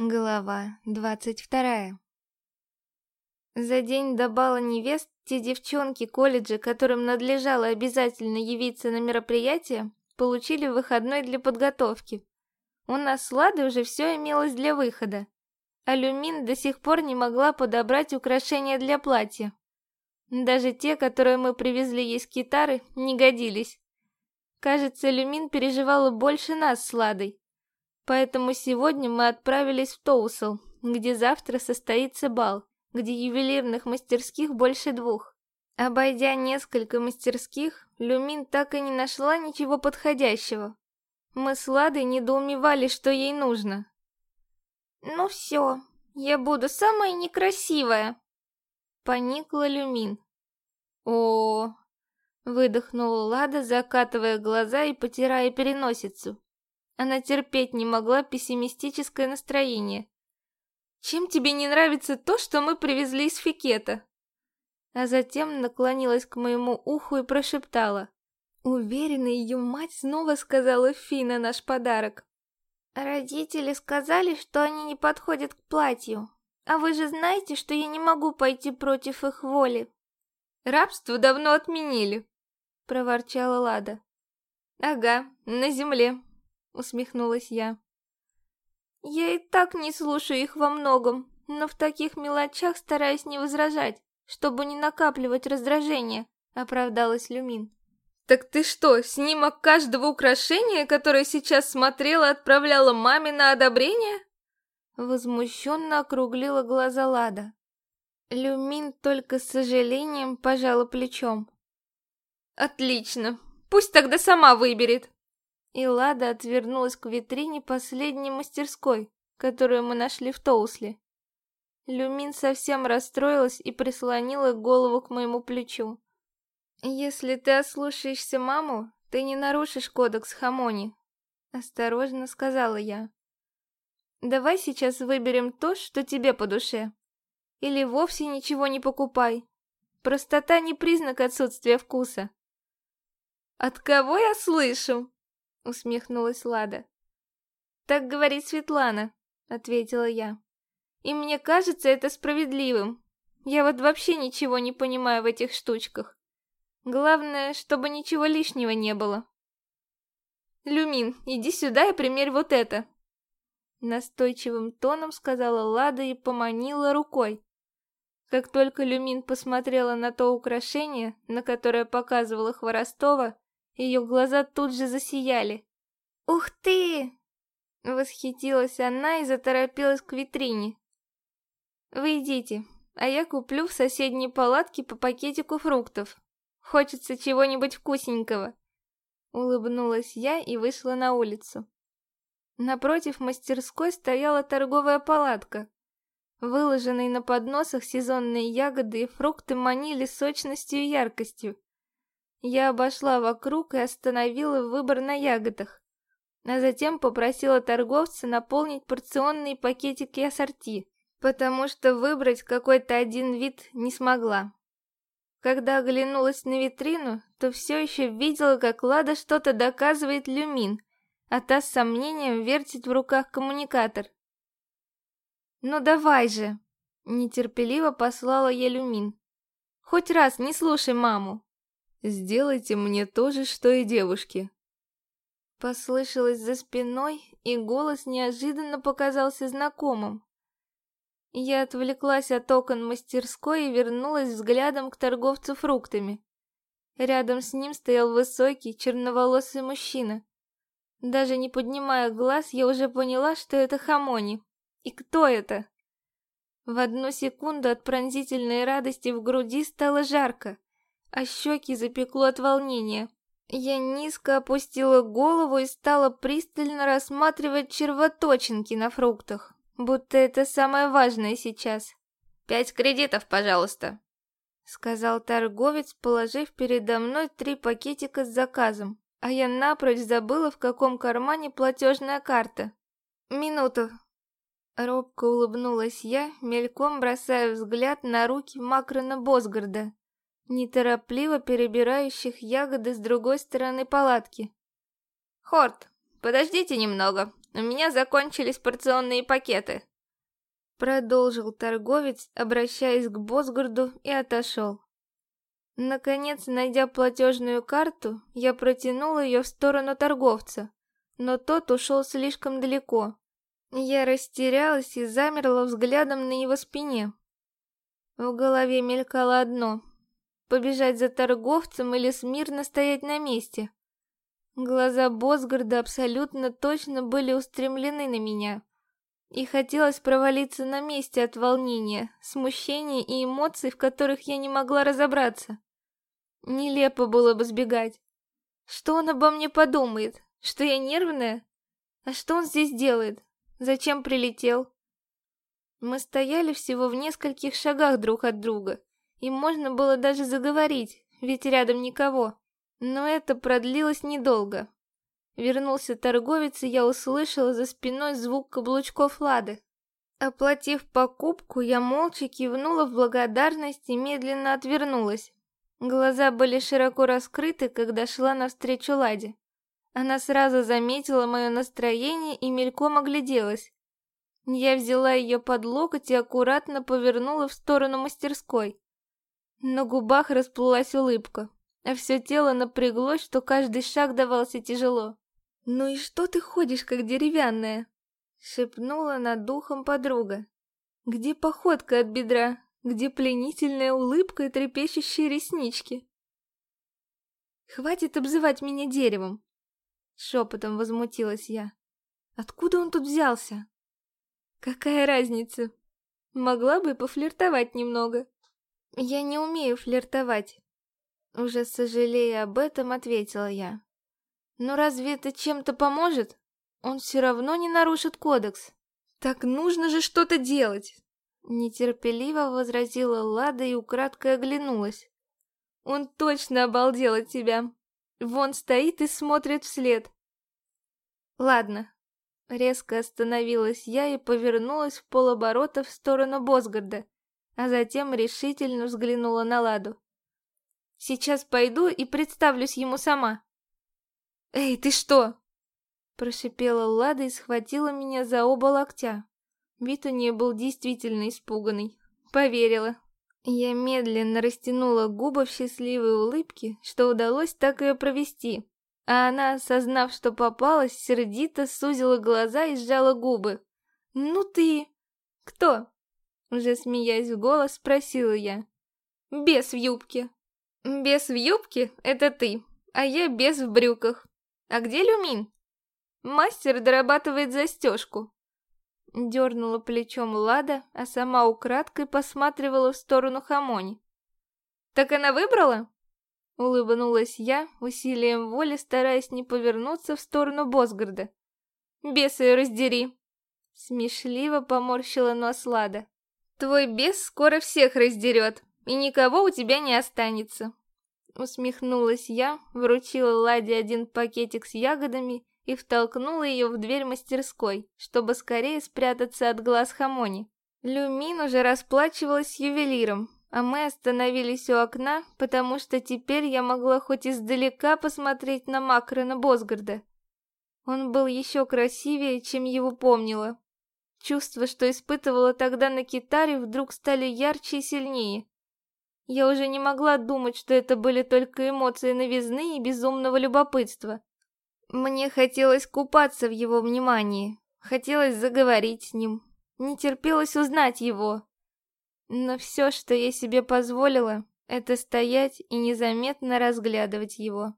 Глава двадцать вторая За день до бала невест те девчонки колледжа, которым надлежало обязательно явиться на мероприятие, получили выходной для подготовки. У нас с Ладой уже все имелось для выхода. А Люмин до сих пор не могла подобрать украшения для платья. Даже те, которые мы привезли ей с китары, не годились. Кажется, Люмин переживала больше нас с Ладой. Поэтому сегодня мы отправились в Тоусел, где завтра состоится бал, где ювелирных мастерских больше двух. Обойдя несколько мастерских, Люмин так и не нашла ничего подходящего. Мы с Ладой недоумевали, что ей нужно. «Ну все, я буду самая некрасивая», — поникла Люмин. о выдохнула Лада, закатывая глаза и потирая переносицу. Она терпеть не могла пессимистическое настроение. «Чем тебе не нравится то, что мы привезли из Фикета?» А затем наклонилась к моему уху и прошептала. Уверена, ее мать снова сказала Фина наш подарок. «Родители сказали, что они не подходят к платью. А вы же знаете, что я не могу пойти против их воли». «Рабство давно отменили», — проворчала Лада. «Ага, на земле, усмехнулась я. Я и так не слушаю их во многом, но в таких мелочах стараюсь не возражать, чтобы не накапливать раздражение, оправдалась Люмин. Так ты что, снимок каждого украшения, которое сейчас смотрела, отправляла маме на одобрение? Возмущенно округлила глаза Лада. Люмин только с сожалением пожала плечом. Отлично, пусть тогда сама выберет. И Лада отвернулась к витрине последней мастерской, которую мы нашли в Тоусле. Люмин совсем расстроилась и прислонила голову к моему плечу. «Если ты ослушаешься маму, ты не нарушишь кодекс Хамони», — осторожно сказала я. «Давай сейчас выберем то, что тебе по душе. Или вовсе ничего не покупай. Простота не признак отсутствия вкуса». «От кого я слышу?» Усмехнулась Лада. Так говорит Светлана, ответила я. И мне кажется это справедливым. Я вот вообще ничего не понимаю в этих штучках. Главное, чтобы ничего лишнего не было. Люмин, иди сюда и примерь вот это. Настойчивым тоном сказала Лада и поманила рукой. Как только Люмин посмотрела на то украшение, на которое показывала Хворостова, ее глаза тут же засияли. «Ух ты!» Восхитилась она и заторопилась к витрине. «Вы идите, а я куплю в соседней палатке по пакетику фруктов. Хочется чего-нибудь вкусненького». Улыбнулась я и вышла на улицу. Напротив мастерской стояла торговая палатка. Выложенные на подносах сезонные ягоды и фрукты манили сочностью и яркостью. Я обошла вокруг и остановила выбор на ягодах, а затем попросила торговца наполнить порционные пакетики ассорти, потому что выбрать какой-то один вид не смогла. Когда оглянулась на витрину, то все еще видела, как Лада что-то доказывает Люмин, а та с сомнением вертит в руках коммуникатор. «Ну давай же!» — нетерпеливо послала я Люмин. «Хоть раз не слушай маму!» Сделайте мне то же, что и девушке. Послышалось за спиной, и голос неожиданно показался знакомым. Я отвлеклась от окон мастерской и вернулась взглядом к торговцу фруктами. Рядом с ним стоял высокий, черноволосый мужчина. Даже не поднимая глаз, я уже поняла, что это Хамони. И кто это? В одну секунду от пронзительной радости в груди стало жарко а щеки запекло от волнения. Я низко опустила голову и стала пристально рассматривать червоточинки на фруктах, будто это самое важное сейчас. «Пять кредитов, пожалуйста», — сказал торговец, положив передо мной три пакетика с заказом, а я напрочь забыла, в каком кармане платежная карта. «Минуту». Робко улыбнулась я, мельком бросая взгляд на руки Макрона Босгарда, неторопливо перебирающих ягоды с другой стороны палатки. «Хорт, подождите немного, У меня закончились порционные пакеты. Продолжил торговец, обращаясь к Босгорду, и отошел. Наконец, найдя платежную карту, я протянул ее в сторону торговца, но тот ушел слишком далеко. Я растерялась и замерла взглядом на его спине. В голове мелькало одно — побежать за торговцем или смирно стоять на месте. Глаза Босгарда абсолютно точно были устремлены на меня. И хотелось провалиться на месте от волнения, смущения и эмоций, в которых я не могла разобраться. Нелепо было бы сбегать. Что он обо мне подумает? Что я нервная? А что он здесь делает? Зачем прилетел? Мы стояли всего в нескольких шагах друг от друга, и можно было даже заговорить, ведь рядом никого. Но это продлилось недолго. Вернулся торговец, и я услышала за спиной звук каблучков Лады. Оплатив покупку, я молча кивнула в благодарность и медленно отвернулась. Глаза были широко раскрыты, когда шла навстречу Ладе. Она сразу заметила мое настроение и мельком огляделась. Я взяла ее под локоть и аккуратно повернула в сторону мастерской. На губах расплылась улыбка, а все тело напряглось, что каждый шаг давался тяжело. «Ну и что ты ходишь, как деревянная?» — шепнула над духом подруга. «Где походка от бедра? Где пленительная улыбка и трепещущие реснички?» «Хватит обзывать меня деревом!» — шепотом возмутилась я. «Откуда он тут взялся?» Какая разница? Могла бы пофлиртовать немного. Я не умею флиртовать. Уже сожалея об этом, ответила я. Но разве это чем-то поможет? Он все равно не нарушит кодекс. Так нужно же что-то делать. Нетерпеливо возразила Лада и украдкой оглянулась. Он точно обалдел от тебя. Вон стоит и смотрит вслед. Ладно, Резко остановилась я и повернулась в полоборота в сторону Босгарда, а затем решительно взглянула на Ладу. «Сейчас пойду и представлюсь ему сама». «Эй, ты что?» Прошипела Лада и схватила меня за оба локтя. Вид у нее был действительно испуганный. Поверила. Я медленно растянула губы в счастливой улыбке, что удалось так ее провести, а она, осознав, что попалась, сердито сузила глаза и сжала губы. «Ну ты...» «Кто?» Уже смеясь в голос, спросила я. «Бес в юбке». «Бес в юбке? Это ты, а я бес в брюках. А где Люмин?» «Мастер дорабатывает застежку». Дернула плечом Лада, а сама украдкой посматривала в сторону Хамони. «Так она выбрала?» Улыбнулась я, усилием воли стараясь не повернуться в сторону Босгарда. «Бес ее раздери!» Смешливо поморщила нос Лада. «Твой бес скоро всех раздерет, и никого у тебя не останется!» Усмехнулась я, вручила Ладе один пакетик с ягодами и втолкнула ее в дверь мастерской, чтобы скорее спрятаться от глаз Хамони. Люмин уже расплачивалась ювелиром, а мы остановились у окна, потому что теперь я могла хоть издалека посмотреть на Макрона Босгарда. Он был еще красивее, чем его помнила. Чувства, что испытывала тогда на китаре, вдруг стали ярче и сильнее. Я уже не могла думать, что это были только эмоции новизны и безумного любопытства. Мне хотелось купаться в его внимании, хотелось заговорить с ним, не терпелось узнать его. Но все, что я себе позволила, это стоять и незаметно разглядывать его.